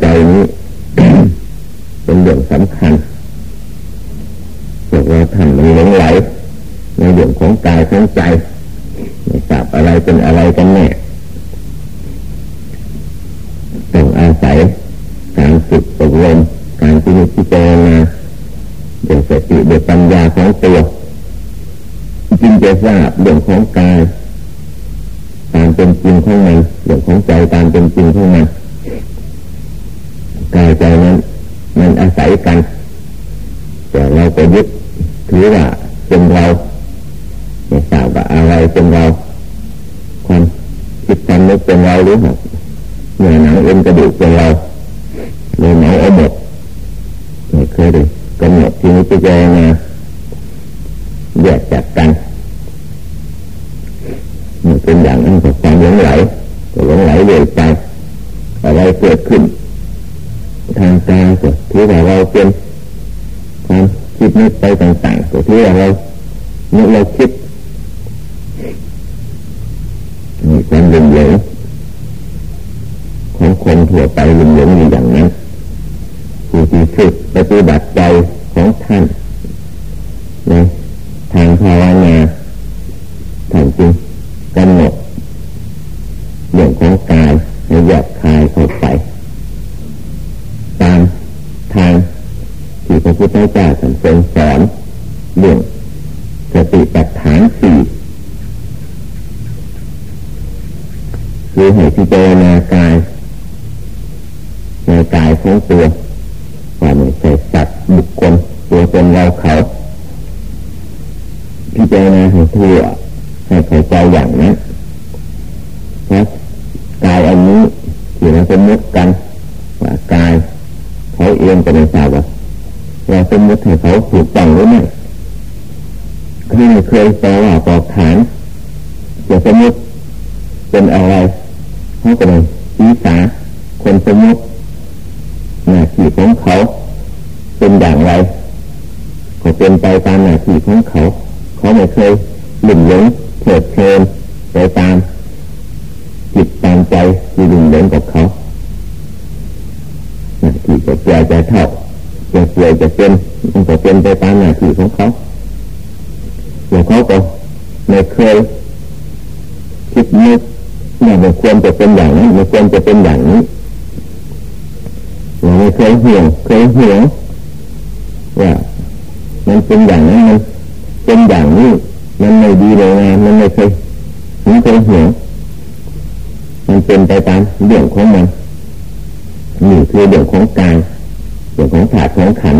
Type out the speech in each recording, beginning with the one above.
ใจนี้ เป็นเรื่องสำคัญพวกเราท่านมันหลงไหลในเรื่องของกายของใจไม่าบอะไรเป็นอะไรกันแน่ต้องอาศัยการฝึกอบรมการพิจิตรณาเดี๋ยวสติเดี๋ยวปัญญาของตัวจึงจะทราเรื่องของกายตามเป็นจริงของมันเรื่องของใจตามเป็นจริงของมัน ไปจาก จะเป็นอย่างนี้เราไม่เคยเหี่ยงเคยเหี่ยงว่ามันเป็นอย่างนี้มันเป็นอย่างนี้ มันไม่ดีเลยนะมันไม่เคยมันเคยห่ยงมันเป็นไปตามเรื่องของมันนี่คือเรื่องของกายเรื่องของถาดของขัน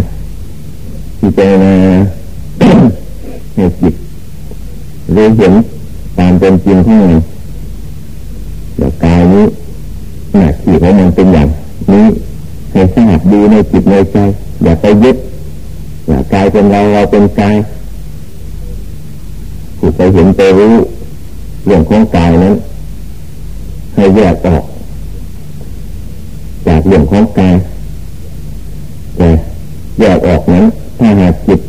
ที่เจนะให้จิตรู้เห็นตามเป็นจริงของมัน หน้าที่ของมันเป็นอย่างนี้ให้ทราบดูในจิตในใจอย่าไปยึดว่ากายเป็นเราเราเป็นกายผู้ไปเห็นไปรู้เรื่องของกายนั้นให้แยกออก จากเรื่องของกายแต่แยกออกนั้นถ้าหากจิต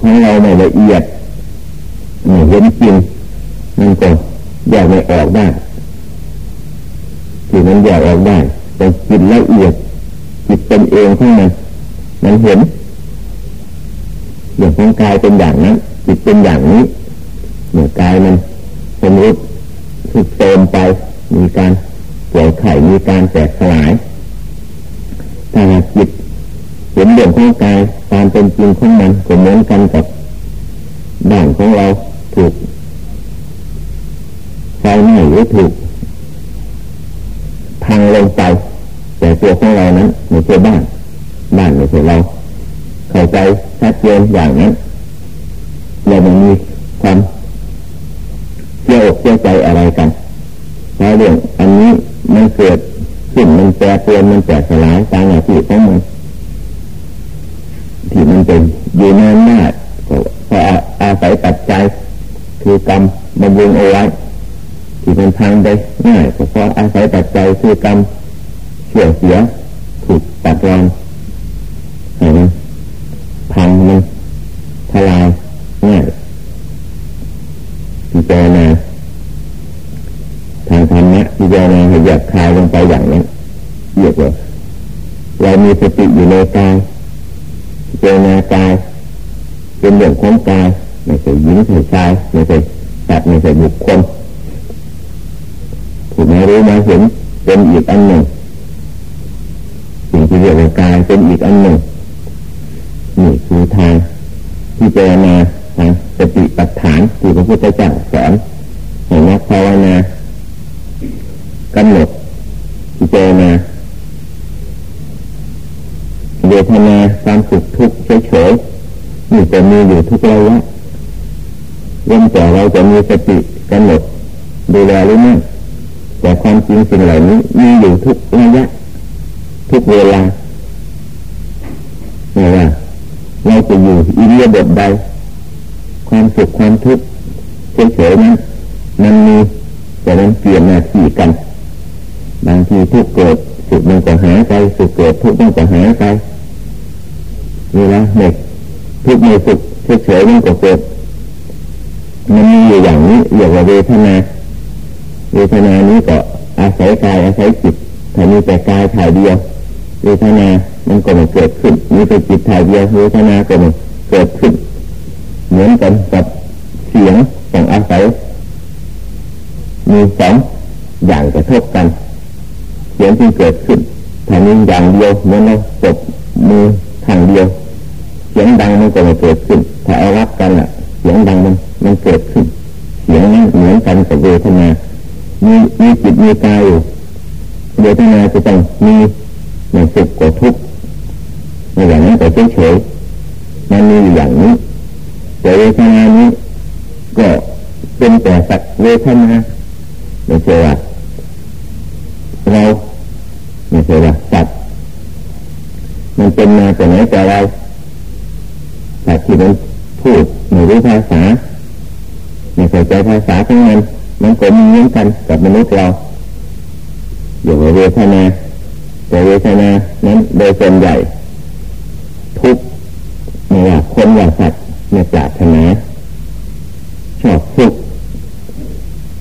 ของเราไม่ละเอียดไม่เห็นจริงมันก็แยกไม่ออกได้ จิตมันแยกออกได้ แต่จิตละเอียดจิตเป็นเองของมันมันเห็นอย่างร่างกายเป็นอย่างนั้นจิตเป็นอย่างนี้เมื่อกายมันสมรนรูปทุกเติมไปมีการเกี่ยวไข่มีการแตกสลายถ้าจิตเห็นเรื่องของกายตามเป็นจริงของมันก็เหมือนกันกับด่างของเราถูกไฟไหม้หรือถูก พังลงไป แต่ตัวของเรานั้นไม่ใช่บ้านบ้านไม่ใช่เรา เข้าใจชัดเจนอย่างนั้นเราไม่มีความเชื่ออกเชื่อใจอะไรกันเพราะเรื่องอันนี้มันเกิดขึ้นมันแปรเปลี่ยนมันแตกสลายตามหน้าที่ของมันที่มันเป็นอยู่นานมากก็เพราะอาศัยปัจจัยคือกรรมบำรุงเอาไว้ ที่มันทางไปง่ายก็เพราะอาศัยปัจจัยคือกรรมเสียเสียถูกตัดรอนเห็นพังมันทลายง่ายพิจารณาทางธรรมะพิจารณาให้หยับคายลงไปอย่างนั้นเรียกว่าเรามีสติอยู่ในกายพิจารณากายเป็นเรื่องของกายไม่ใช่หญิงไม่ใช่ชายไม่ใช่สัตว์ไม่ใช่บุคคล รู้มาเห็นเป็นอีกอันหนึ่งสิ่งที่เรียกว่ากายเป็นอีกอันหนึ่งนี่คือทางที่เจรณาทางสติปัฏฐานที่พระพุทธเจ้าสอนให้นักภาวนากำหนดที่เจรณาเวทนาความสุขทุกข์เฉยๆนี่จะมีอยู่ทุกระยะเว้นแต่เราจะมีสติกำหนดดูแลหรือไม่ แต่ความจริงสิ่งเหล่านี้มีอยู่ทุกระยะทุกเวลาไม่ว่าเราจะอยู่อินเดียบทใด ความสุขความทุกข์เฉยๆนั้นมันมีแต่มันเปลี่ยนหน้าที่กัน บางทีทุกเกิดสุขมันก็หายไปสุขเกิดทุกข์มันก็หายไปเวลาเด็กทุกข์ม่สุขเฉยๆมันก็เกิดมันมีอยู่อย่างนี้เรียกว่าเวทนา เวทนานี้ก็อาศัยกายอาศัยจิตถ้ามีแต่กายถ่ายเดียวเวทนา มันก็ไม่เกิดขึ้น มีแต่จิตถ่ายเดียวเวทนาก็ไม่เกิดขึ้น เหมือนกันกับเสียงของอาศัย มีสองอย่างกระทบกัน เสียงที่เกิดขึ้นถ้ามีอย่างเดียวเหมือนเราจบมือทางเดียว เสียงดังมันก็ไม่เกิดขึ้น ถ้าเอารับกันอะ เสียงดังมันมันเกิดขึ้น เสียงนั้นเหมือนกันกับเวทนา มีมีจิตมีกายอยู่เวทนาจะต้องมีในสุขกับทุกข์ในอย่างนั้นก็เฉยๆมันมีอย่างนี้ แต่เวทนานี้ก็เป็นแต่สักเวทนาไม่ใช่ว่าเราไม่ใช่ว่าสัตว์มันเป็นมาแต่ไหนแต่ไรสัตว์ที่มันพูดไม่รู้ภาษาไม่เข้าใจภาษาทั้งนั้น มันก็มีเหมือนกันกับมนุษย์เราอย่างเวทนาแต่เวทนานั้นโดยส่วนใหญ่ ทุกไม่ว่าคนว่าสัตว์ในปรารถนาชอบสุข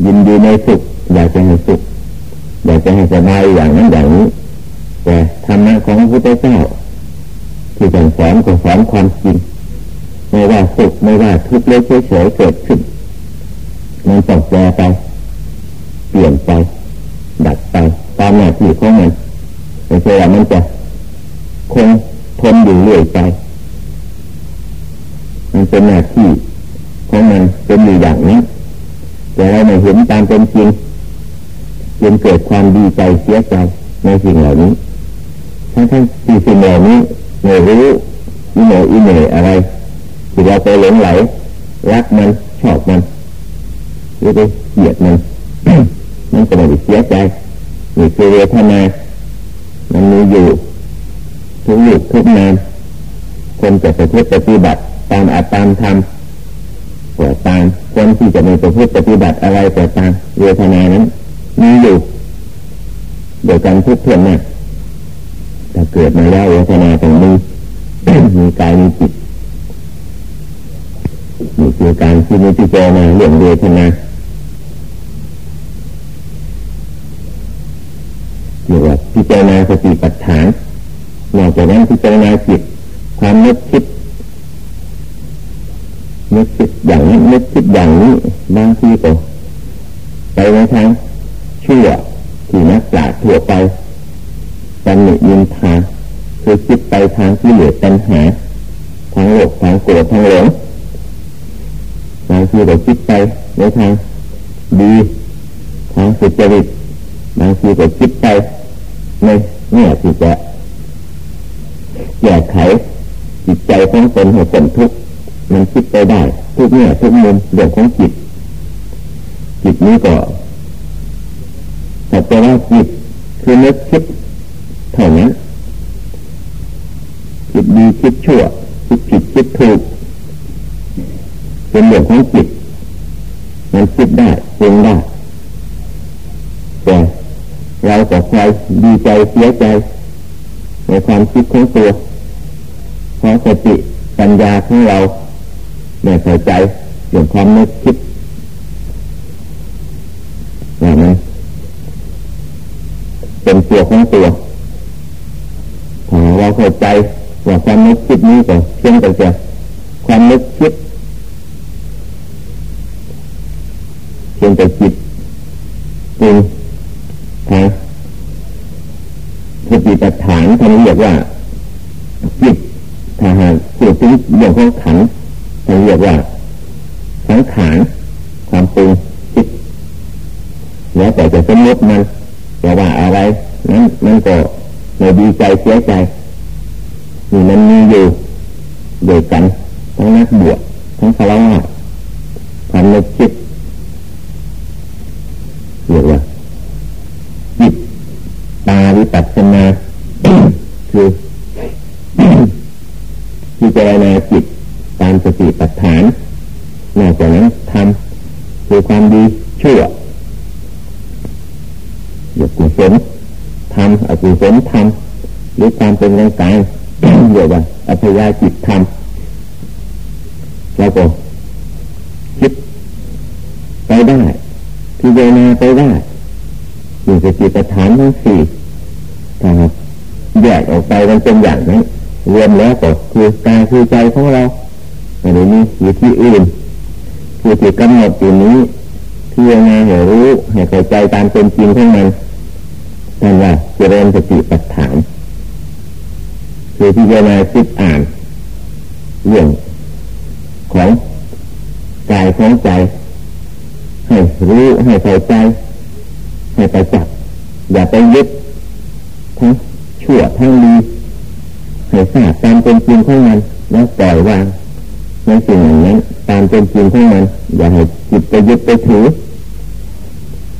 ยินดีในสุขอยากจะให้สุขอยากจะให้สบายอย่างนั้นอย่างนี้ แต่ธรรมะของพระพุทธเจ้าที่สสอนก็สอนความจริงไม่ว่าสุขไม่ว่าทุกข์เล็กเฉยๆเกิดขึ้น มันต้องแปลไป เปลี่ยนไป ดัดไปตามหน้าที่ของมันไม่ใช่ว่ามันจะคงทนอยู่เรื่อยไป มันเป็นหน้าที่ของมันเป็นอยู่อย่างนี้ แต่เราไม่เห็นตามเป็นจริงจนเกิดความดีใจเสียใจในสิ่งเหล่านี้ทั้งทั้งที่สิ่งเหล่านี้ไม่รู้อิโนอิเนอะไรที่เราไปหลงไหลรักมันชอบมัน หรือไปเกียดมันมันก็ไม่ได้เสียใจนี่คือเวทนามันมีอยู่ทุกยุคทุกนามคนจะประพฤติปฏิบัติตามอาตามธรรมก็ตามคนที่จะไม่ประพฤติปฏิบัติอะไรก็ตามเวทนานั้นมีอยู่โดยการทุกเพื่อนเนี่ยถ้าเกิดมาแล้วเวทนาตรงนี้มีกายมีจิตนี่คือการที่มีพิจารณาเรื่องเวทนาเรียกว่าพิ จารณาสติปัฏฐานนอกจากนั้นพิจารณาจิตความนึกคิดนึกคิดอย่างนี้นึกคิดอย่างนี้บางทีก็ไปในทางเชั่วที่นักปราชญ์ทั่วไปตำหนิยินทาคือคิดไปทางที่เหลือตัณหาทางโลกทางโกรธทางหลงบางทีก็คิดไป ใจเสียใจ ในความคิดของตัวเพราะสติปัญญาของเราไม่ใส่ใจเรื่องความนึกคิดอย่างนั้เป็นตัวของตัวถ้าเราเข้าใจว่าความนึกคิดนี้ก็เพียงแต่ความนึกคิดเพียงแต่จิตจริงทางส ติปัฏฐานท่านเรียกว่าจิตถ้าหากพูดถึงเรื่องของขันท่านเรียกว่าสังขารความปรุงจิตแล้วแต่จะสมมติมันจะว่าอะไรนั้นมันก็ไม่ดีใจเสียใจนี่มันมีอยู่โดยกันทั้งนักบวชทั้งคารวะความนึกคิด ความดีชั่วอย่ากุศลทำอกุศลทำหรือความเป็นกลางกางเรียกว่าอัพยาจิตทำแล้วก็คิดไปได้พิจารณาไปได้อยู่ในจิตฐานทั้งสี่ถ้าแยกออกไปมันเป็นอย่างนั้นรวมแล้วก็คือกายคือใจของเราอันนี้อยู่ที่อื่นคือที่กำหนดอยู่นี้ พิจารณาให้รู้ให้เข้าใจตามเป็นจริงทั้งนั้นนั่นว่าเจริญสติปัฏฐานคือพิจารณาคิดอ่านเรื่องของกายของใจ ให้รู้ให้เข้าใจ ให้ไปจับอย่าไปยึดทั้งชั่วทั้งดีให้ทราบตามเป็นจริงของมันแล้วปล่อยวางในสิ่งอย่างนั้นตามเป็นจริงของมันอย่าให้ จิตไปยึดไปถือ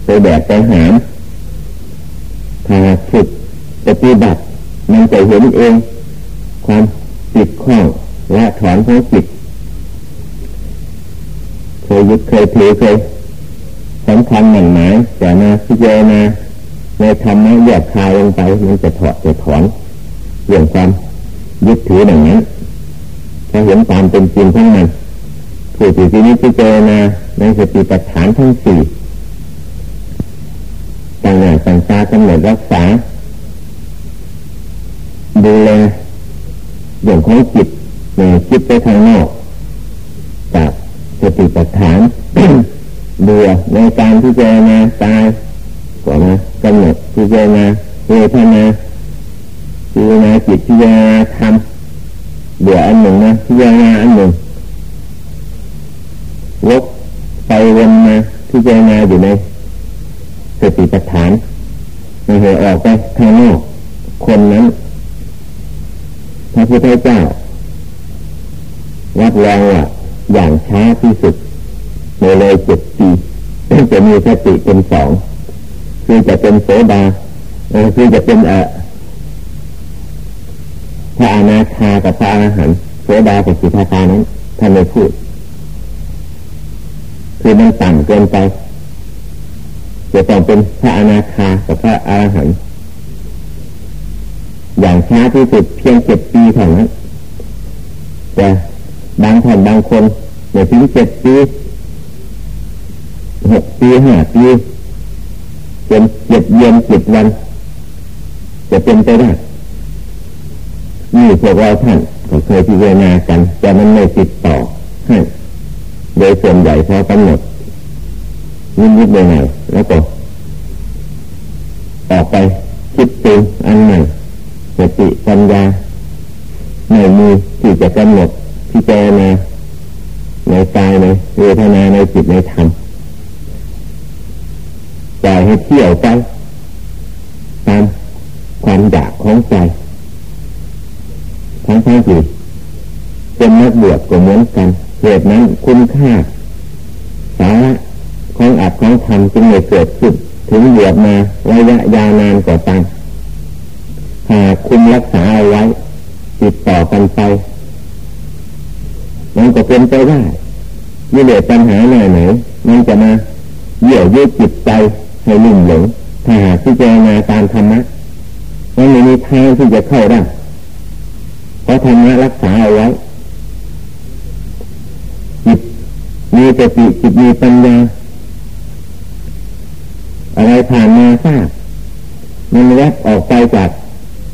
ไปแบกไปหามถ้าฝึกปฏิบัติมันจะเห็นเอง ความจิตข้องและถอนของจิตเคยยึดเคยถือเคยสำคัญหมั่นหมายแต่มาพิจารณาในธรรมะแยกคายลงไปมันจะถอดจะถอนเรื่องความยึดถืออย่างนั้นถ้าเห็นตามเป็นจริงทั้งนั้น ผู้ที่ที่นี้พิจารณาในสติปัฏฐานทั้งสี่ต่างหน้าต่างตากำหนดรักษาดูแลเรื่องของจิตในจิตไปทางนอกจากสติปัฏฐานเบื่อในการพิจารณาตายก่อนนะกำหนดพิจารณาเวทนาพิจารณาจิตพิจารณาธรรมเบื่ออันหนึ่งนะพิจารณาอันหนึ่ง วกไปวนมาพิจารณาอยู่ในสติปัฏฐานไม่เหออกไปข้างนอกคนนั้นพระพุทธเจ้ารับรองว่าอย่างช้าที่สุดในเลยเจ็ดปีจะมีสติเป็นสองคือจะเป็นโสดาคือจะเป็นเอพระอนาคากับพระอรหันต์โสดากับสิทธาคานั้นท่านไม่พูด คือมันต่ำเกินไปจะต้องเป็นพระอนาคากับพระอรหันต์อย่างช้าที่สุดเพียงเจ็ดปีเท่านั้นแต่บางท่านบางคนในถึงเจ็ดปีหกปีห้าปีเป็นเจ็ดเย็นเจ็ดวัน จะเป็นไปได้นี่พวกเราท่านก็เคยพิจารณากัน แต่มันไม่ติด โดยส่วนใหญ่พอกำหนดนิดๆหน่อยๆแล้วก็ออกไปคิดตึงอันใหม่สติปัญญาในมือที่จะกำหนดที่เจณาในกายในเวทนาในจิตในธรรมใจให้เที่ยวไปตามความอยากของใจทั้งทั้งที่เป็นนักบวชก็เหมือนกัน เหตุนั้นคุณค่าสาระของอัดของทำจึงไม่เกิดขึ้นถึงบวชมาระยะยาวนานกว่าตังหากคุณรักษาเอาไว้ ติดต่อกันไป มันก็เป็นไปได้ยิ่งเดือดปัญหาหน่อยไหนมันจะมาเยี่ยวยืดจิตใจให้ลุ่มหลงถ้าหากที่เจนาตามธรรมะมันไม่มีทางที่จะเข้าได้เพราะธรรมะรักษาเอาไว้ มีสติจิตมีปัญญา อะไรผ่านมาทราบมันแวบออกไปจาก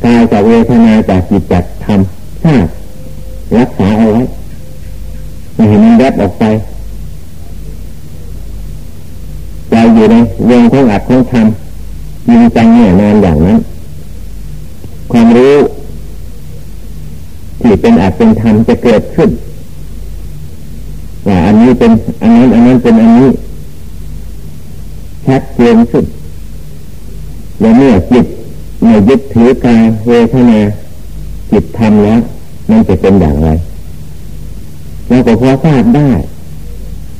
กายจากเวทนาจากจิตจากธรรมทราบรักษาเอาไว้ไม่เห็นมันแวบออกไปใจอยู่ในวงของอัดของธรรมยิงจังเนี่ยนานอย่างนั้น ความรู้ที่เป็นอัดเป็นธรรมจะเกิดขึ้น ว่าอันนี้เป็นอันนั้นอันนั้นเป็นอันนี้ชัดเจนขึ้นแล้วเมื่อจิตเมื่อยึดถือกายเวทนาจิตทำแล้วมันจะเป็นอย่างไรเราก็พอทราบได้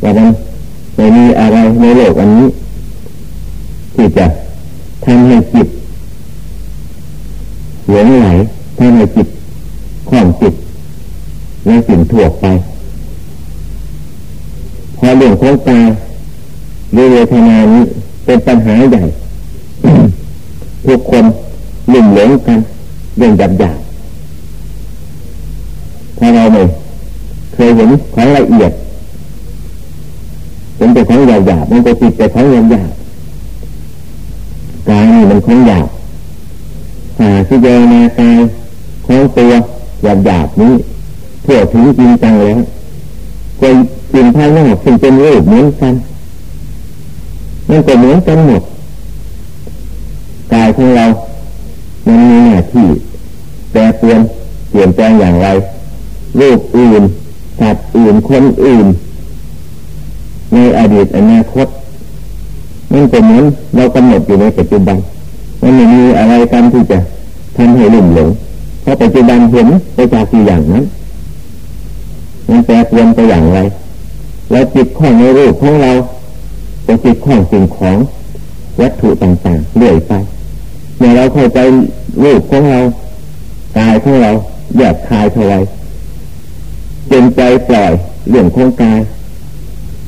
ว่ามันไม่มีอะไรในโลกอันนี้ที่จะทำให้จิตหลงไหลทำให้จิตคล่องจิตในสิ่งทั่วไป พอเรื่องของกายเวทนานี้เป็นปัญหาใหญ่ทุกคนลุ่มหลงกันเรื่องหยาบหยาบถ้าเราไม่เคยเห็นของละเอียดเป็นแต่ของหยาบหยาบมันก็ติดแต่ของหยาบหยาบกายนี่มันของหยาบหาที่เจนากายของตัวหยาบหยาบนี้เพื่อถึงจริงจังแล้วก็ สิ่งภายนอกสิ่งเป็นรูปเหมือนกันมันก็เหมือนกันหมดกายของเรา มันมีหน้าที่แปรเปลี่ยนเปลี่ยนแปลงอย่างไรรูปอื่นสัตว์อื่นคนอื่น ในอดีตอนาคตมันก็เหมือนเรากำหนดอยู่ในปัจจุบันมันไม่มีอะไรกันที่จะทำให้ลุ่มหลงเพราะปัจจุบันเห็นไปจากที่อย่างนั้นมันแปรเปลี่ยนไปอย่างไร เราจิตข้องในรูปของเราก็จิตข้องสิ่งของวัตถุต่างๆเรื่อยไปเมื่อเราเข้าใจรูปของเรากายของเราแยกคายเท่าไรเป็นใจปล่อยเรื่องของกาย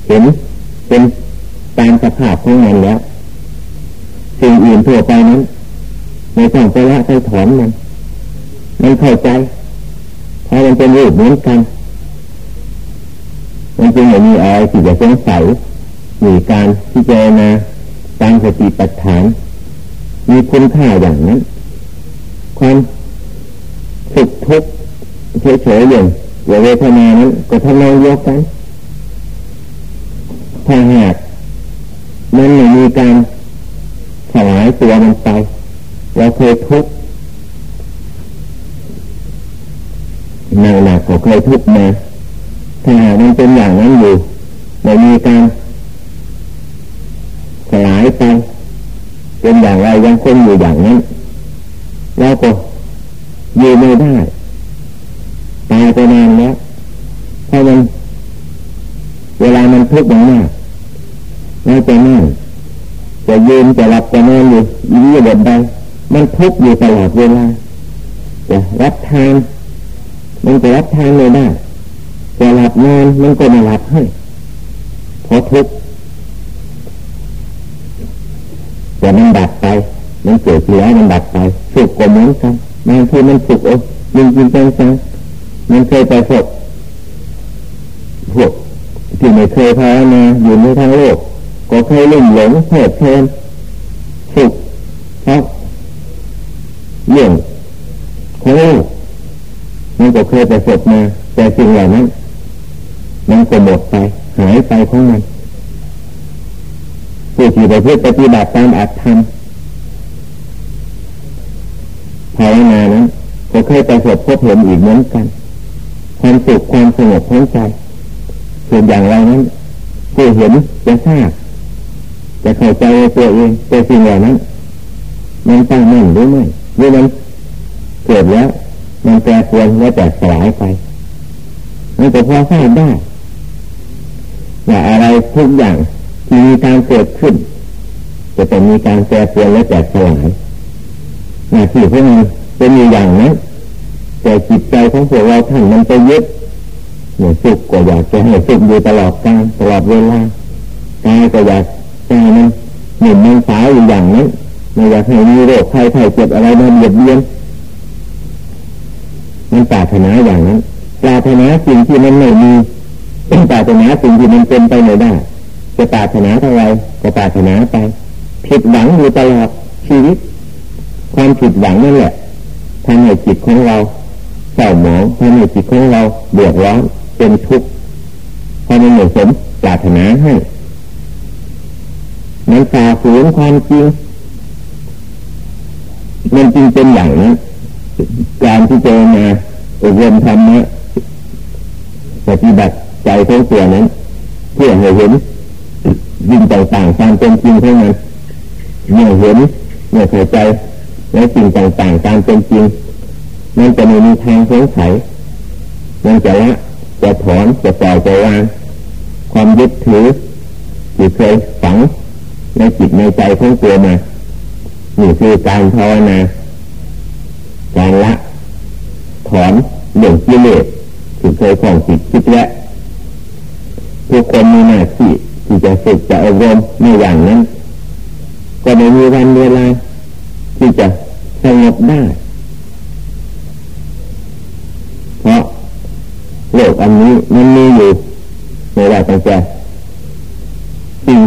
เห็นเป็นตามสภาพของมันแล้วสิ่งอื่นทั่วไปนั้นในต้องไปละไปถอนมันมันเข้าใจเพราะมันเป็นรูปเหมือนกัน มันจึงไม่มีอะไรที่จะสงสัยมีการพิจารณาตามสติปัฏฐาน มีคุณค่าอย่างนั้น ความสุขทุกข์เฉยๆอย่างเวทนานั้นก็ทำนองเดียวกันถ้าหากมันไม่มีการสลายตัวมันไปเราเคยทุกข์หนักหนักก็เคยทุกข์มา ถ้าหากมันเป็นอย่างนั้นอยู่ไม่มีการสลายไปเป็นอย่างไรยังคงอยู่อย่างนั้น แล้วก็อยู่ไม่ได้ตายไปนานแล้วเพรามันเวลามันทุกข์อย่างมากแล้วจะนั่งจะยืนจะหลับจะนอนอยู่ยิ่งบดใดมันทุกข์อยู่ตลอดเวลาจะรับทานมันจะรับทานไม่ได้ จะหลับนอนมันก็ไม่หลับให้เพราะทุกข์แต่มันดับไป มันเกิดแล้วมันดับไปสุขก็เหมือนกันบางทีมันสุขโอ้ยิงจริงจังจังมันเคยไปพบพวกที่ไม่เคยพามาอยู่ในทางโลก ก็เคยลุ่มหลงเพลิดเพลินสุขเพราะเรื่องของโลกมันก็เคยไประสบมาแต่สิ่งเหล่านั้น มันก็หมดไปหายไปของมันผู้ที่ไปเพื่อปฏิบัติตามอัตธรรมภาวนานั้นก็เคยประสบพบเห็นอีกเหมือนกัน ความสุขความสงบของใจส่วนอย่างไรนั้นผู้เห็นจะทราบจะเข้าใจตัวเองแต่สิ่งเหล่านั้นมันตั้งมั่นหรือไม่หรือมันเกิดแล้ว มันแปรปรวนแล้วแต่สลายไปมันก็พอทราบได้ ว่าอะไรทุกอย่างที่มีการเกิดขึ้น จะต้องมีการแปรเปรวนและแตกสลายหน้าที่ของมันเป็นอย่างนั้นแต่จิตใจของพวกเราท่านมันไปยึดเหมือนสุขก็อยากจะให้สุขอยู่ตลอดกาลตลอดเวลากายก็อยากใจมันหนุ่มมันสาวอยู่อย่างนั้นไม่อยากให้มีโรคภัยไข้เจ็บอะไรมาเบียดเบียนมันปรารถนาอย่างนั้นปรารถนาสิ่งที่มันไม่มี ป็นปรารถนาสิ่งที่มันเป็นไปไม่ได้จะปรารถนาเท่าไรก็ปรารถนาไปผิดหวังอยู่ตลอดชีวิต ความผิดหวังนั่นแหละทำให้จิตของเราเศร้าหมองทำให้จิตของเราเดือดร้อนเป็นทุกข์พอมันเหมือนสมปรารถนาให้มันฝ่าฝืนความจริงมันจริงเป็นอย่างนั้นการที่เจอมาอบรมธรรมะปฏิบัติ ใจของตัวนั้นเพื่อให้เห็นยิ่งต่างๆตามเป็นจริงเท่านั้นเมื่อเห็นเมื่อเข้าใจและสิ่งต่างๆตามเป็นจริงมันจะไม่มีทางสงสัยมันจะละจะถอนจะปล่อยจะวางความยึดถือที่เคยฝังในจิตในใจของตัวมานี่คือการภาวนาการละถอนเหลืองกิเลสที่เคยของจิตคิดและ ทุกคนมีหน้าที่ที่จะฝึกจะอบรมในอย่างนั้น ก็ไม่มีวันเวลาที่จะสงบได้ เพราะโลกอันนี้มันมีอยู่ในว่าตั้งแต่สิ่ง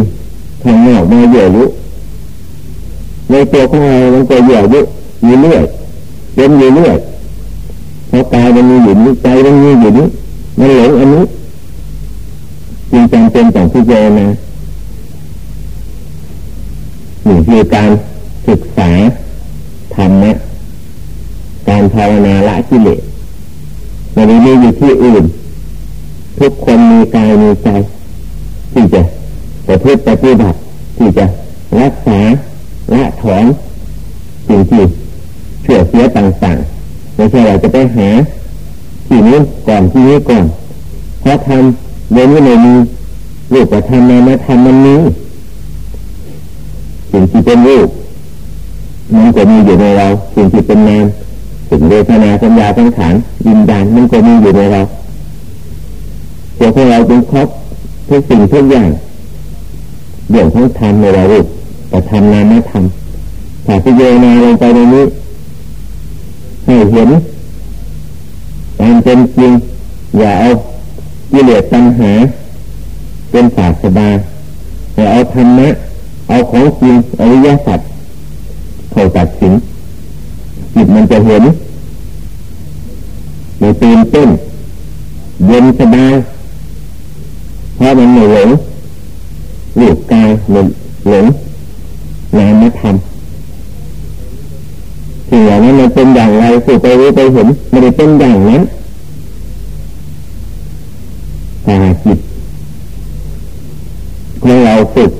ทางนอกมาเยอะยุในตัวของเรามันก็เยอะยุอยู่เรื่อยเป็นอยู่เรื่อยเพราะกายมันมีอยู่นี้ใจมันมีอยู่นี้มันหลงอันนี้ จึงจำเป็นต้องพิจารณาหนึ่งคือการศึกษาธรรมะการภาวนาละกิเลสมันมีอยู่ที่อื่น ทุกคนมีกายมีใจที่จะประพฤติปฏิบัติที่จะรักษาละถอนสิ่งที่เชื่อเสียต่างๆไม่ใช่เราจะไปหาที่นี้ก่อนที่นี้ก่อนเพราะทำ เดี๋ยวนี้ไม่มีรูปธรรมนามธรรมมันมีสิ่งที่เป็นรูปมันก็มีอยู่ในเรา สิ่งที่เป็นนามสิ่งเวทนาสัญญาสังขารยินดานมันก็มีอยู่ในเราตัวของเราจึงครบทุกสิ่งทุกอย่างเรื่องของธรรมในเรารูปแต่ธรรมนามธรรมถ้าพิจารณาลงไปในนี้ให้เห็นตามเป็นจริงอย่าเอา กิเลสตัณหา เป็นศาสดาแต่เอาธรรมะเอาของจริงอริยสัจเข้าตัดสินจิตมันจะเห็นในตื่นเต้นเย็นสบายเพราะมันไม่หลงหลุดกายหลุดหลงนามธรรมสิ่งเหล่านั้นมันเป็นอย่างไรสื่ไปรู้ไปเห็นไม่ได้เป็นอย่างนั้น ตาจิตของเราฝึก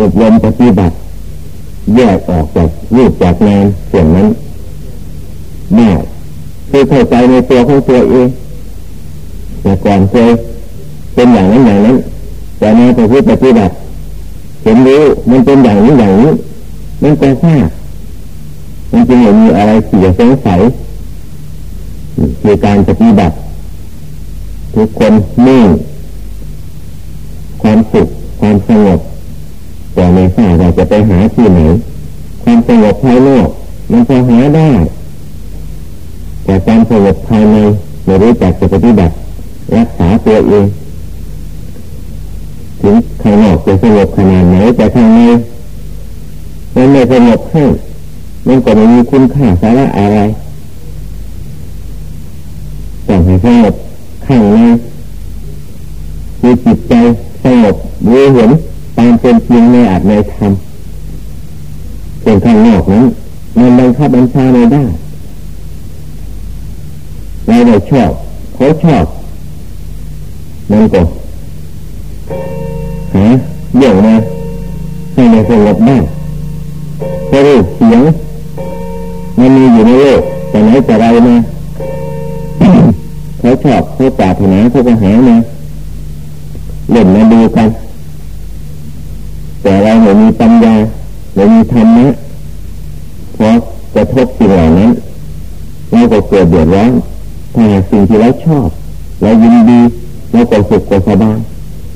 อบรมปฏิบัติ แยกออกจากรูปจากนามส่วนนั้นได้คือเข้าใจในตัวของตัวเองแต่ก่อนเคยเป็นอย่างนั้นอย่างนั้น แต่ในประพฤติปฏิบัติเห็นรู้มันเป็นอย่างนี้อย่างนี้มันก็ทราบมันจึงไม่มีอะไรเสียสงสัยคือการปฏิบัติทุกคนนิ่ง ความสุขความสงบแต่ไม่ทราบว่าจะไปหาที่ไหน ความสงบภายนอกมันพอหาได้ แต่ความสงบภายในไม่รู้จักจะปฏิบัติรักษาตัวเองถึงภายนอกจะสงบขนาดไหนแต่ทางในมันไม่สงบให้มันก็ไม่มีคุณค่าสาระอะไรต้องให้สงบข้างในมีจิตใจ สงบรู้เห็นตามเป็นจริงในอาจในธรรมส่วนข้างนอกนั้นมันบังคับบัญชาไม่ได้เราไม่ชอบเขาชอบมันก็หาเรื่องมาให้ในสงบได้เพราะเสียงมันมีอยู่ในโลกแต่ไหนแต่ไรมาเขาชอบเขาปรารถนาเขาก็หามา เล่นมาดูกัน แต่เราไม่มีปัญญาไม่มีธรรมะเพราะกระทบสิ่งเหล่านั้นเราก็เกิดเดือดร้อนถ้าสิ่งที่เราชอบเรายินดีเราก็สุขก็สบาย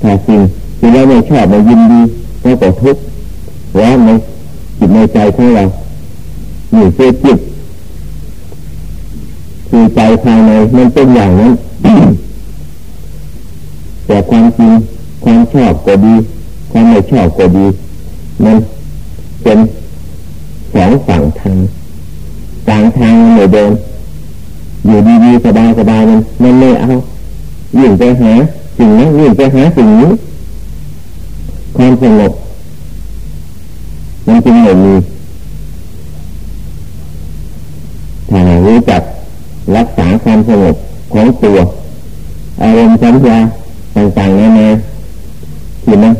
ถ้าสิ่งที่เราไม่ชอบเรายินดีเราก็ทุกข์ร้อนในจิตในใจของเรานี่คือจิตคือใจภายในมันเป็นอย่างนั้น แต่ความจริงความชอบก็ดี ความไม่ชอบก็ดี มันเป็นสองฝั่งทางกลางทางเหมือนเดิมอยู่ดีๆสบายสบายมันมันไม่เอายิ่งไปหาสิ่งนั้นยิ่งไปหาสิ่งนี้ความสงบมันจึงไม่มีถ้ารู้จักรักษาความสงบของตัวอารมณ์สัญญา ต่างๆนานาที่มัน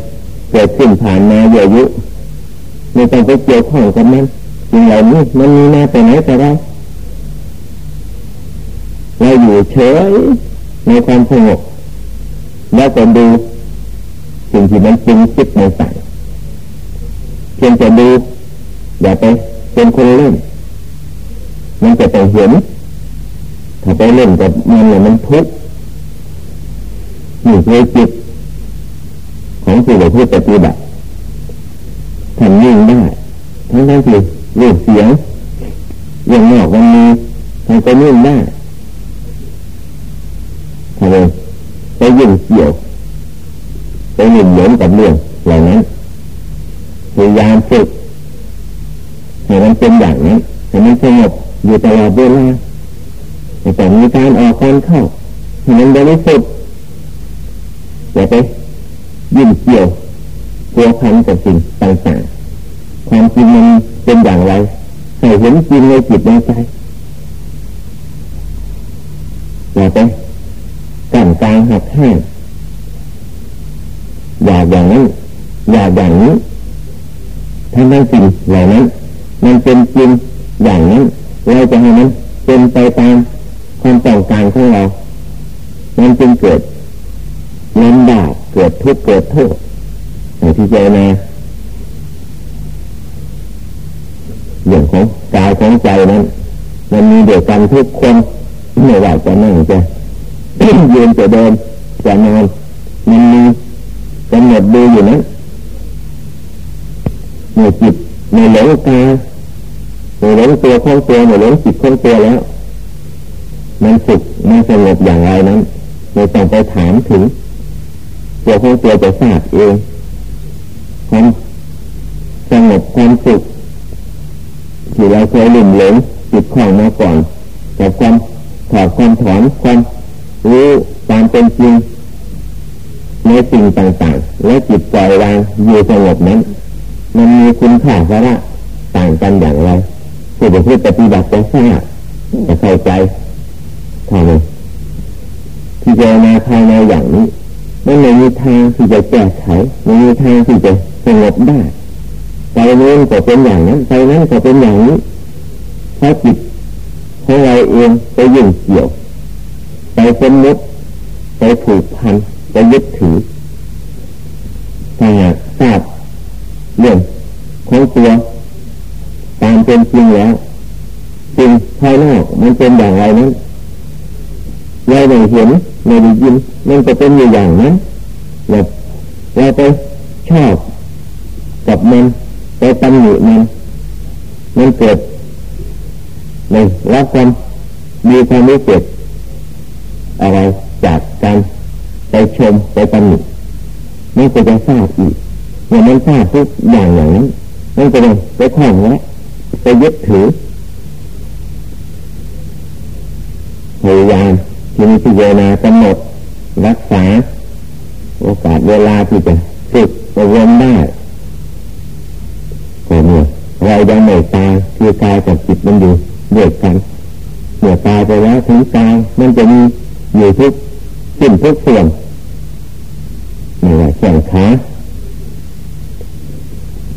เกิดขึ้นผ่านมาเยอะๆไม่ต้องไปเกี่ยวข้องกับมันสิ่งเหล่านี้มันมีมาแต่ไหนแต่ไรเราอยู่เฉยในความสงบแล้วก็ดูสิ่งที่มันปรุงคิดในใจเพียงจะดูอย่าไปเป็นคนเล่น มันจะต้องเห็นถ้าไปเล่นกับมันเนี่ยมันทุกข์ นี่คือจิตของผู้ผู้ปฏิบัติทำยิ่งได้ทั้งทั้งที่รูปเสียงอย่างนอกมันมีทำก็ยิ่งได้ทำไมไปยิ่งเกี่ยวไปหนึ่งเหมือนกับเรื่องเหล่านั้นพยายามฝึกให้มันเป็นอย่างนั้นให้มันสงบอยู่ตลอดเวลาแต่มีการออกการเข้าให้มันบริสุทธิ์ อย่าไปยิ่งเกี่ยวตัวพันกับสิ่งต่างๆความจริงมันเป็นอย่างไรให้เห็นจริงในจิตในใจอย่าไปกันกลางหักแห้งอยากอย่างนั้นอยากอย่างนี้ทั้งทั้งสิ่งเหล่านั้น มันเป็นจริงอย่างนั้นเราจะให้มันเป็นไปตามความต้องการของเรา มันจึงเกิด ลำบากเกิดทุกข์เกิดโทษอย่างที่เจนาเรื่องของกายของใจนั้น มันมีเดียวกันทุกคนไม่ว่าจะนั่งจะยืนจะเดินจะนอนมันมีกำหนดดูอยู่นั้นในจิตในหลงกายในหลงตัวของตัวในหลงจิตของตัวแล้ว มันสุขมันสงบอย่างไรนั้นไม่ต้องไปถามถึง ตัวของตัวจะทราบเองความสงบความสุขที่เราเคยหลุ่มหลงจิตของมาก่อนแต่ความถอดความถอนความรู้ตามเป็นจริงในสิ่งต่างๆ และจิตปล่อยวางอยู่สงบนั้น มันมีคุณค่าสาระต่างกันอย่างไรผู้ปฏิบัติจะทราบจะเข้าใจทำไมที่เจมาภายในอย่างนี้ มันไม่มีทางที่จะแก้ไขไม่มีทางที่จะสงบได้ใจนู้นก็เป็นอย่างนั้นใจนั้นก็เป็นอย่างนี้เพราะจิตของเราเองไปยิ่งเกี่ยวไปสมมติไปผูกพันไปยึดถือถ้าทราบเรื่องของตัวตามเป็นจริงแล้วจริงภายนอกมันเป็นอย่างไรนั้นเราไม่เห็น ไม่ได้ยินมันจะเป็นอยู่อย่างนั้นเราเราไปชอบกับมันไปตำหนิมันมันเกิดในรับความมีความรู้สึกอะไรจากการไปชมไปตำหนิมันก็จะทราบอีกเมื่อมันทราบทุกอย่างอย่างนั้นมันก็เลยไปคล้องแล้วไปยึดถือพยายาม ที่พิจารณากำหนดรักษา โอกาสเวลาที่จะฝึกอบรมได้ก็เนี่ยเรายังไม่ตายคือกายกับจิตมันอยู่เดียกันเมื่อตายไปแล้วถึงกายมันจะมีอยู่ทุกสิ่งทุกส่วนไม่ว่าแขนขา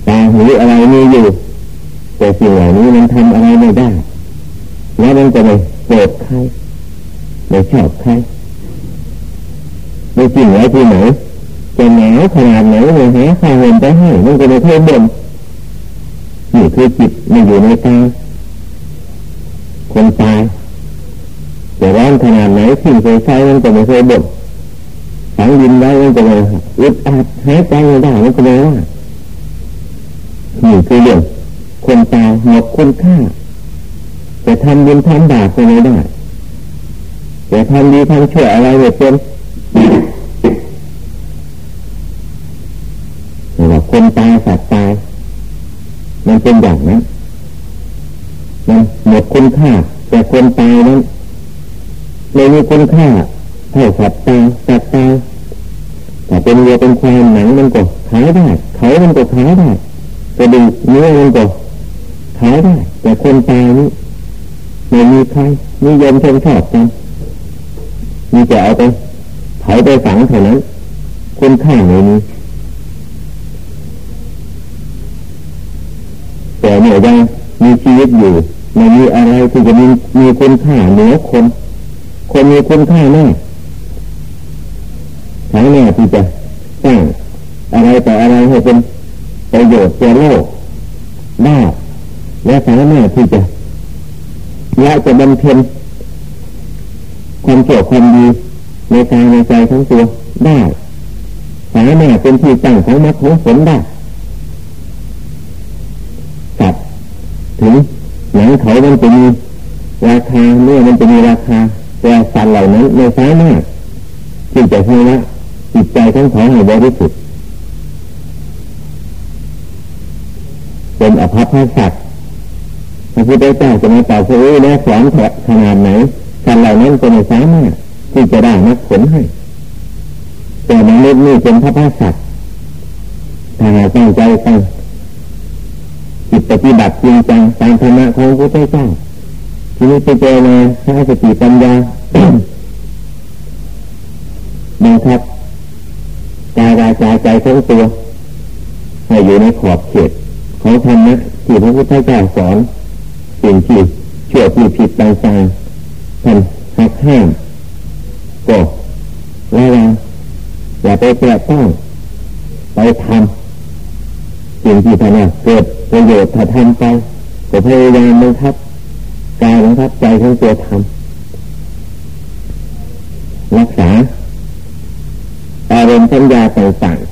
ตาหูอะไรมีอยู่ แต่สิ่งเหล่านี้มันทำอะไรไม่ได้ แล้วมันจะไม่โกรธใคร ไม่ชอบใครไม่จริงไว้ที่ไหนจะหนาวขนาดไหนเลยหาข้าวเห็นไปให้มันก็ไม่เคยบ่นนี่คือจิตมันอยู่ในตาคนตายจะร้อนขนาดไหนสิ่งเคยใช้มันก็ไม่เคยบ่นฝังดินไว้มันก็ไม่อึดอัดหายใจไม่ได้มันก็ไม่ว่านี่คือเรื่องคนตายหมดคุณค่าจะทำบุญทำบาปก็ไม่ได้ จะทำดีทำชั่วอะไรไม่เป็นว่าคนตายสัตว์ตายมันเป็นอย่างนั้นมันหมดคุณค่า แต่คนตายนั้นไม่มีคุณค่าเท่าสัตว์ตายสัตว์ตายแต่เป็นเรือเป็นควายหนังมันก็ขายได้เขามันก็ขายได้กระดูกเนื้อมันก็ขายได้แต่คนตายนี่ไม่มีใครนิยมชมชอบกัน มีแต่เอาไปเผาไปฝังเท่านั้นคุณค่าไม่มีแต่เนี่ยยังมีชีวิตอยู่ไม่มีอะไรที่จะมีมีคุณค่าเหนือคน คนมีคุณค่าแน่ทั้งแน่ที่จะสร้างอะไรแต่อะไรให้เป็นประโยชน์แก่โลกได้และสามารถที่จะละจะบำเพ็ญ ความเกี่ยวความดีในกายในใจทั้งตัวได้สามารถเป็นที่ตั้งของมรรคของผลได้กับถึงหนังเขามันจะมีราคาเมื่อมันจะมีราคา แต่สัตว์เหล่านั้นไม่สามารถที่จะให้ละจิตใจทั้งของให้บริสุทธิ์เป็นอภัพพสัตว์พระพุทธเจ้าจะมาตรัสรู้และสอนขนาดไหน สัตว์เหล่านั้นก็ไม่สามารถที่จะได้มรรคผลให้ แต่มนุษย์นี่เป็นพระพสัตว์ถ้าหากตั้งใจตั้งจิตปฏิบัติจริงจังตามธรรมะของพระเจ้าที่นี้ไปเจอมาใช้สติปัญญาบังคับกายวาจาใจทั้งตัวให้อยู่ในขอบเขตของธรรมะที่พระพุทธเจ้าสอนสิ่งที่ชั่วที่ผิดต่างๆ ท่านหักห้ามก็ระวังอย่าไปแตะต้องไปทำสิ่งที่ท่านเกิดประโยชน์ถ้าทำไปก็พยายามบังคับกายบังคับใจของตัวทำรักษาอารมณ์สัญญาต่างๆ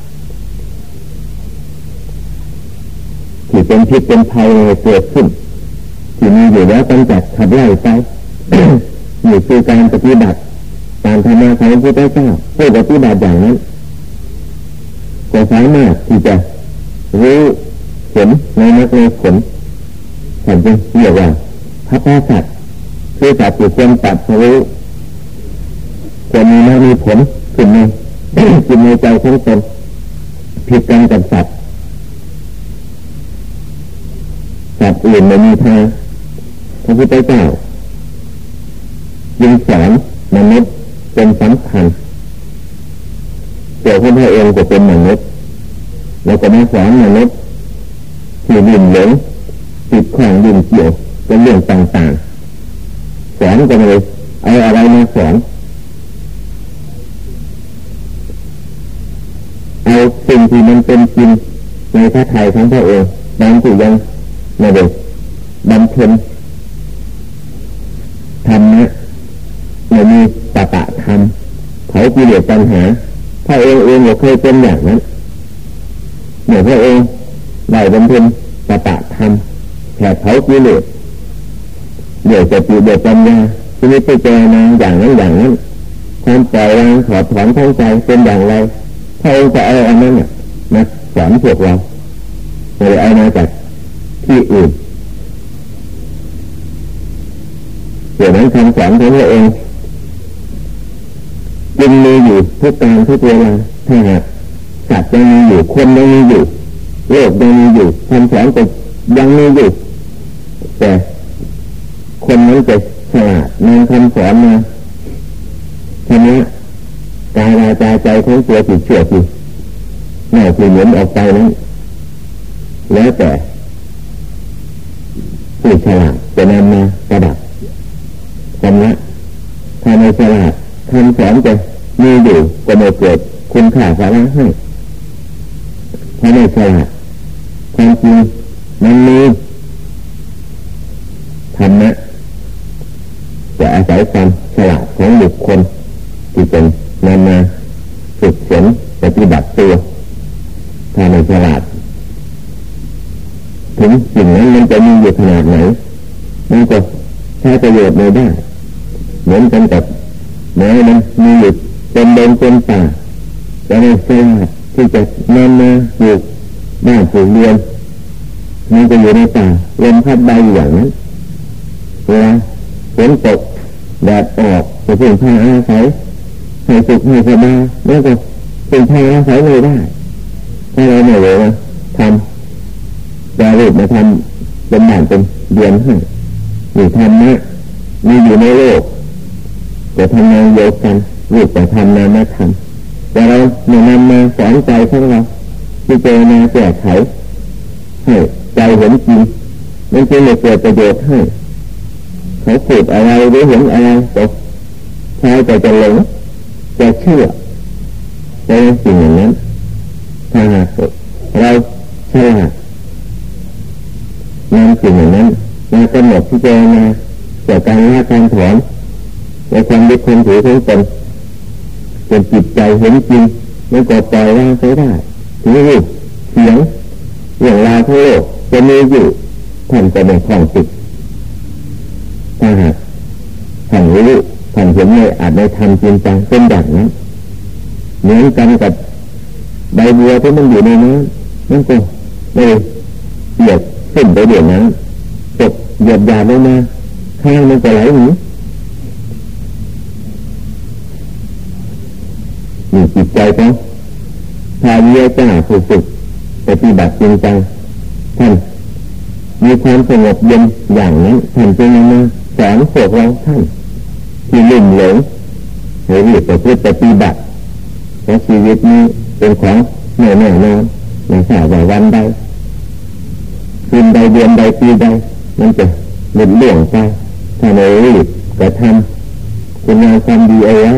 ที่เป็นพิษเป็นภัยเกิดขึ้นที่มีอยู่แล้วต้องจัดขับไล่ไป นี่คือการปฏิบัติตามธรรมะของพระพุทธเจ้าผู้ปฏิบัติอย่างนั้นก็สามารถที่จะรู้ผลในมรรคในผลฉันจะเรียกว่าพระพุทธสัตว์คือสัตว์ที่ควรตัดรู้ควรมีมรรคมีผลขึ้นในขึ้นในใจของตนผิดกันกับสัตว์สัตว์อื่นไม่มีทางพระพุทธเจ้า ยิงสอนมนุษย์เป็นสำคัญเจ้าพระเองก็เป็นมนุษย์แล้วก็มาสอนมนุษย์ที่ดิ่นหลงติดข้องดิ่นเกี่ยวเป็นเรื่องต่างๆสอนกันเลยเอาอะไรมาสอนเอาสิ่งที่มันเป็นจริงในพระไทยของพระองค์บางที่ยังไม่ได้บำเพ็ญธรรมะ กิเลสปัญหาพระเองเองก็เคยเป็นอย่างนั้นเมื่อพระเองได้บำเพ็ญปะปะธรรมแผดเผากิเลสเดี๋ยวจะปีเดี๋ยวปัญญาชีวิตไปเจอมาอย่างนั้นอย่างนั้นความปล่อยวางถอดถอนทั้งใจเป็นอย่างไรพระองค์จะเอาอันนั้นมาสอนพวกเราไม่ได้เอามาจากที่อื่นเดี๋ยวนั้นคำสอนของพระองค์ ยังมีอยู่ทุกการทุกเวลาถ้าหากสัตว์ยังมีอยู่คนยังมีอยู่โลกยังมีอยู่คำสอนก็ยังมีอยู่ แต่คนนั้นจะฉลาดนำคำสอนมาทีนี้กายาจาใจของตัวจิตเชื่อจิตแม่ที่เหมือนออกไปนั้นแล้วแต่ผู้ฉลาดจะนำมาประดับคำนี้ถ้าไม่ฉลาด คำสอนจะมีอยู่ก็ไม่เกิดคุณค่าสาระให้ถ้าไม่ฉลาดความจริงมันมีธรรมะจะอาศัยความฉลาดของบุคคลที่เป็นนำมาฝึกฝนปฏิบัติตัวถ้าไม่ฉลาดถึงสิ่งนั้นมันจะมีอยู่ขนาดไหนมันก็ใช้ประโยชน์ไม่ได้เหมือนกันกับ ไม้มันมีอยู่เป็นเดินเป็นป่าแต่ไม่ฉลาที่จะนำมาปลูกบ้านปลูกเรือนมันจะอยู่ในป่าลมพัดใบอย่างนั้นเวลาฝนตกแดดออกจะพึ่งพาอาศัยให้สุขให้สบายแล้วก็พึ่งพาอาศัยไม่ได้ถ้าเราไม่เลยนะทำดารูปมาทำเป็นบ้านเป็นเดือนให้หรือทำนะมีอยู่ในโลก จะทำงานเดียวกันรูปแต่ทำนามธรรมแต่เราเนี่ยนำมาสอนใจของเราที่เจอมาแก้ไขให้ใจเห็นจริงมันจะม่เกิดประโยชน์ให้เขาพูดอะไรหรือเห็นอะไรก็ใช้แต่จะหลงจะเชื่อในสิ่งอย่างนั้นถ้าหากเราฉลาดนำสิ่งอย่างนั้นมากำหนดที่เจอมาเกี่ยวกับการละการถอน ในความดีความถือของตนจนจิตใจเห็นจริงไม่ก็ปล่อยวางไปได้ถึงรูปเสียงอย่างราวทั้งโลกจะมีอยู่ท่านจะไม่คล้องติดถ้าหากท่านรู้ท่านเห็นเลยอาจได้ทำจริงจังเป็นอย่างนั้นเหมือนกันกับใบบัวที่มันอยู่ในน้ำมันก็ไม่เหยียดขึ้นไปเดี๋ยวนั้นตกหยียดยาลงมาข้างมันจะไหลหนี มีจิตใจของพาเยี่ยจ้าผู้ฝึกปฏิบัติจริงจังท่านมีความสงบเย็นอย่างนั้นท่านจึงมาสอนพวกเราท่านที่ลุ่มหลงหรือประพฤติปฏิบัติเพราะชีวิตนี้เป็นของเหนื่อยหน่อนอนไม่ทราบว่าวันใดคืนใดเดือนใดปีใดมันจะหลุดเลี่ยงไปถ้าไม่รีบกระทำคุณงามความดีเอาไว้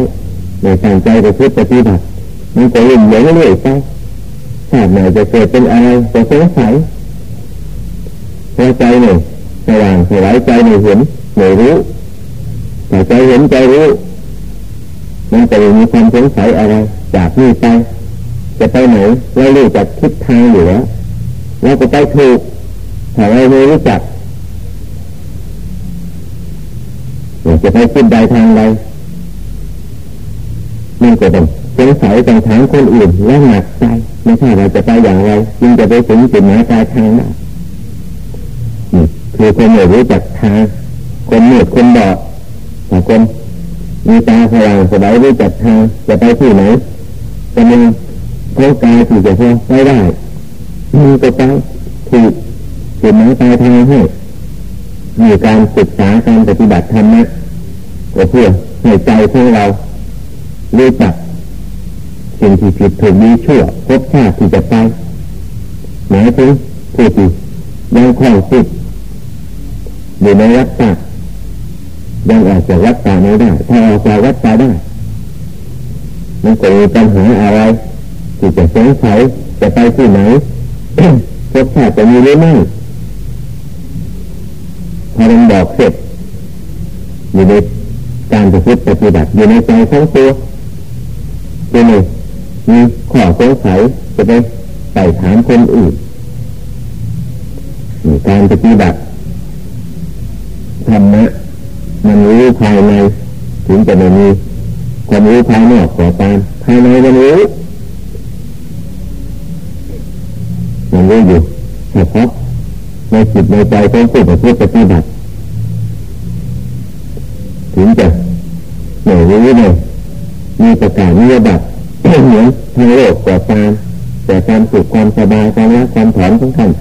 ในตั้งใจประพฤติปฏิบัติมันจะลุ่มหลงเรื่อยไปชาติไหนจะเกิดเป็นอะไรจะสงสัยพอใจหนึ่งสว่างสลายใจหนึ่งเห็นหนึ่งรู้แต่ใจเห็นใจรู้มันจะมีความสงสัยอะไร จากนี่ไปจะไปไหนเรารู้จักทิศทางอยู่แล้วเราก็ไปถูกถ้าเราไม่รู้จักจะไปทิศใดทางใด มันก็ต้องสงสัยต่างทางคนอื่นและหนักใจไม่ใช่เราจะไปอย่างไรจึงจะไปถึงจุดหมายปลายทางได้คือคนไม่รู้จักทางคนเหนือคนบอดแต่คนมีตาสว่างสบายรู้จักทางจะไปที่ไหนจะมีร่างกายที่จะพอไปได้มีก็ไปถูกจุดหมายปลายทางให้มีการศึกษาการปฏิบัติธรรมะก็เพื่อให้ใจของเรา รู้จักสิ่งที่ผิดถูกดีชั่วพบชาติที่จะไปหมายถึงผู้ที่ยังคล่องติดอยู่ในวัฏฏะยังออกจากวัฏฏะไม่ได้ถ้าออกจากวัฏฏะได้มันก็มีปัญหาอะไรที่จะสงสัยจะไปที่ไหนพบชาติจะมีหรือไม่พอมันบอกเสร็จอยู่ในการปฏิบัติอยู่ในใจของตัว ตัวหนึ่งมีข้อสงสัยจะไปไปถามคนอื่นการปฏิบัติธรรมะมันรู้ภายในถึงจะไม่มีความรู้ภายนอกต่อตามภายในมันรู้มันรู้อยู่เฉพาะในจิตในใจของผู้ปฏิบัติถึงจะหน่อยรู้เนี่ย มีประกาศมีระดับเหมือนทางโลกกว่าตามแต่ความสุขความสบายความรักความถอนของท่าน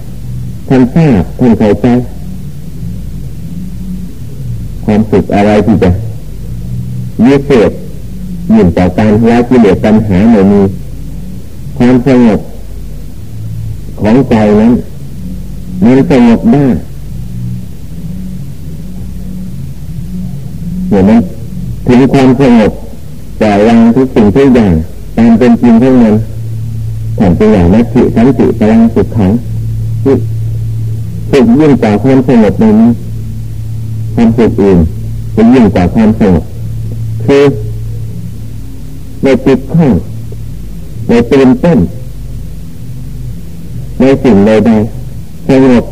ท่านทราบท่านเข้าใจความสุขอะไรที่จะยิ่เศษยิ่งต่อการละกิเลสปัญหาไม่มีความสงบของใจนั้นมันสงบได้เหมือนมันถึงความสงบ แต่ยังทุกสิ่งทุกอย่างตามเป็นจริงเทั้งนั้นแต่เป็นอย่างนัตถิสันติพลังสุขขังที่สุขยิ่งกว่าความสงบนนี้ความสุขอื่นจะยิ่งกว่าความสงบคือในจิตข้องในตื่นเต้นในสิ่งใดๆสงบ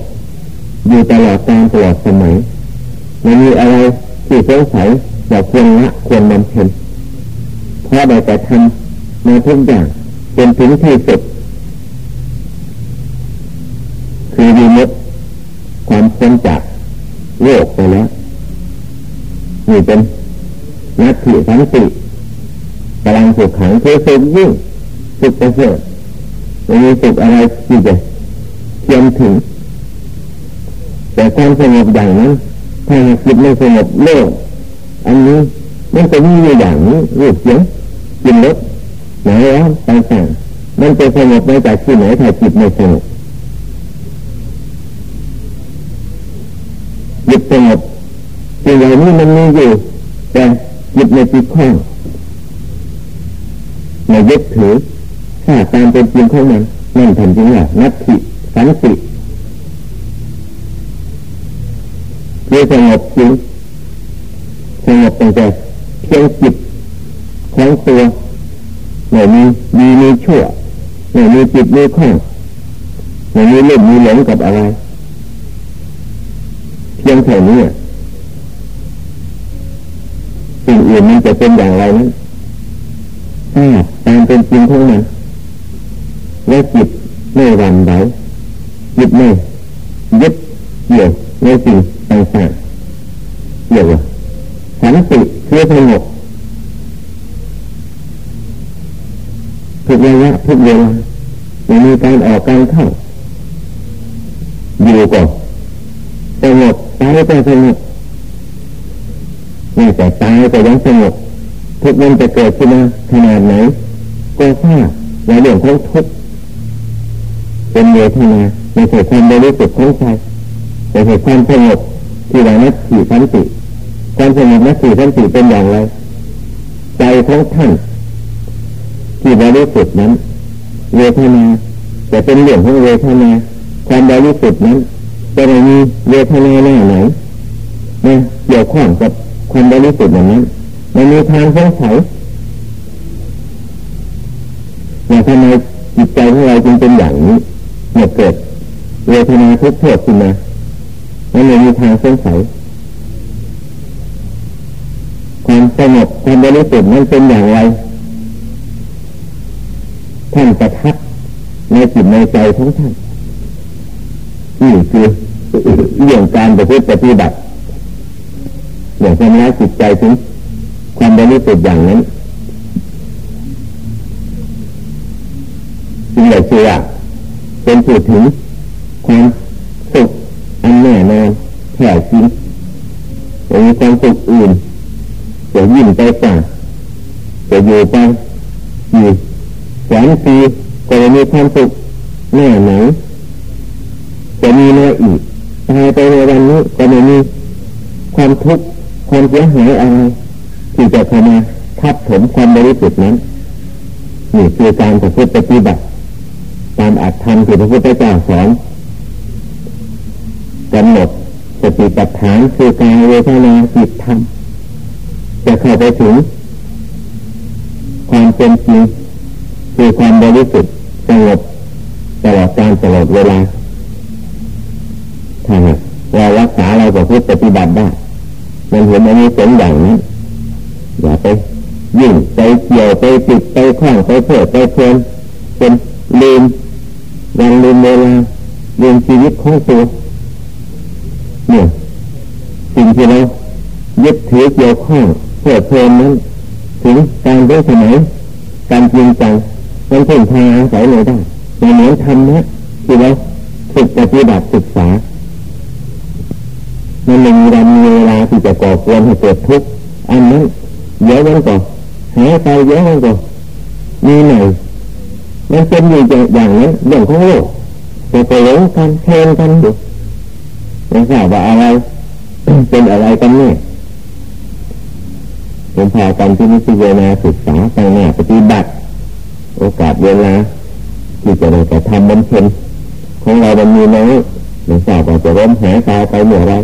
อยู่ตลอดการตลอดสมัยไม่มีอะไรที่สงสัยว่าควรละควรบำเพ็ญ เพราะได้แต่ทำมาทุกอย่างเป็นถึงที่สุด คือมีมดความพ้นจากโลกไปแล้วนี่เป็นนักถือทั้งสี่กำลังสุขขังเพื่อสุขยิ่งสุขประเสริฐไม่มีสุขอะไรที่จะเทียมถึง แต่ความสงบอย่างนั้นถ้าจิตไม่สงบโลกอันนี้ มันจะมีอย่างนี้รูปเสียงกินรสไหนแล้วต่างๆมันจะสงบไมจากที่ไหนถ้าจิตไม่สงบจิตสงบสิ่งเหล่านี้มันมีอยู่ แต่จิตในจิตข้องในยึดถือถ้าตามเป็นจริงของมันนั่นทำจริงว่านัตถิสันติคือสงบจริงสงบตั้งแต่ เพียงจิตของตัวไม่มีมีมีชั่วไม่มีจิตมีข้องไม่มีเล่มมีหลงกับอะไรเพียงแค่นี้สิ่งอื่นมันจะเป็นอย่างไรนั้นทราตามเป็นจริงของมันและจิตไม่หวั่นไหวจิตไม่ยึดเกี่ยวในสิ่งต่างๆเกี่ยวกับสันติ คือสงบทุกระยะทุกเวลาไม่มีการออกการเข้าอยู่ก่อนสงบตายก็สงบนี่แต่ตายก็ยังสงบทุกมันจะเกิดขึ้นมาขนาดไหนก็ทราบในเรื่องของทุกเป็นเวทนาในเหตุความบริสุทธิ์ของใจในเหตุความสงบที่เรานักขี่สันติ ความสงบนักขี่สันติเป็นอย่างไร ใจของท่านที่บริสุทธิ์นั้น เวทนาจะเป็นเรื่องของเวทนาความบริสุทธิ์นั้นจะไม่มีเวทนาหน้าไหนนะเกี่ยวข้องกับความบริสุทธิ์อย่างนั้นไม่มีทางสงสัยว่าทำไมจิตใจของเราจึงเป็นอย่างนี้เมื่อเกิดเวทนาทุกข์โทษขึ้นมามันไม่มีทางสงสัย ความสงบความบริสุทธิ์นั้นเป็นอย่างไรท่านประทับในจิตในใจของท่านนี่คือเรื่องการประพฤติปฏิบัติอย่างชำระจิตใจถึงความบริสุทธิ์อย่างนั้นจึงได้เชื่อเป็นผู้ถึงความสุขอันแน่นอนแท้จริงมีความสุขอื่น จะยิ่งไปกว่าจะอยู่ไปอยู่แสนปีก็จะมีความสุขแน่ไหนจะมีน้อยอีกตายไปในวันนี้ก็ไม่มีความทุกข์ความเสียหายอะไรที่จะเข้ามาทับถมความบริสุทธิ์นั้นนี่คือการประพฤติปฏิบัติตามอัตธรรมที่พระพุทธเจ้าสอนกำหนดสติปัฏฐานคือการเวทนาจิตธรรม จะเข้าไปถึงความเป็นจริงคือความบริสุทธิ์สงบตลอดการตลอดเวลาถ้าเรารักษาเราประพฤติปฏิบัติได้มันเห็นมันมีผลอย่างนั้นอย่าไปยิ่งไปเกี่ยวไปติดไปคล้องไปเพื่อไปเพลินเป็นลืมวันลืมเวลาลืมชีวิตของตัวเนี่ยสิ่งที่เรายึดถือเกี่ยวข้อง เพื่อเพลินนั้น ถึงการด้สมัยการจริงจังมันเพิ่งพาอาศัยเลยได้ในเหมือนธรรมะที่เราฝึกปฏิบัติศึกษา มันไม่มีวันมีเวลาที่จะก่อกวนให้เกิดทุกข์อันนั้นเยอะมันก็หายไปเยอะมันก็มีหน่อยมันเป็นอยู่อย่างนั้นเรื่องของโลกจะไปหลงกันแทงกันอยู่ไม่ทราบว่าอะไรเป็นอะไรกันเนี่ย เป็นพากันที่นิพพานาศึกษาตั้งหน้าปฏิบัติ โอกาสเวลาที่จะได้กระทำบำเพ็ญของเรามันมีน้อยไม่ทราบว่าจะร่มหายตาไปเมื่อไร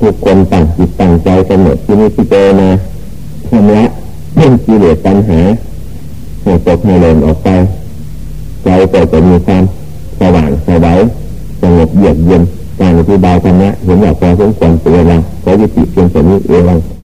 ทุกคนตั้งจิตตั้งใจกำหนดที่นิพพานาทำละเรื่องกิเลสปัญหาให้ตกให้เลินออกไปใจก็จะมีความสว่างสบายสงบเยือกเย็น การอธิบายธรรมะเห็นว่าพอสมควรเวลาขอยุติเพียงแค่นี้เอง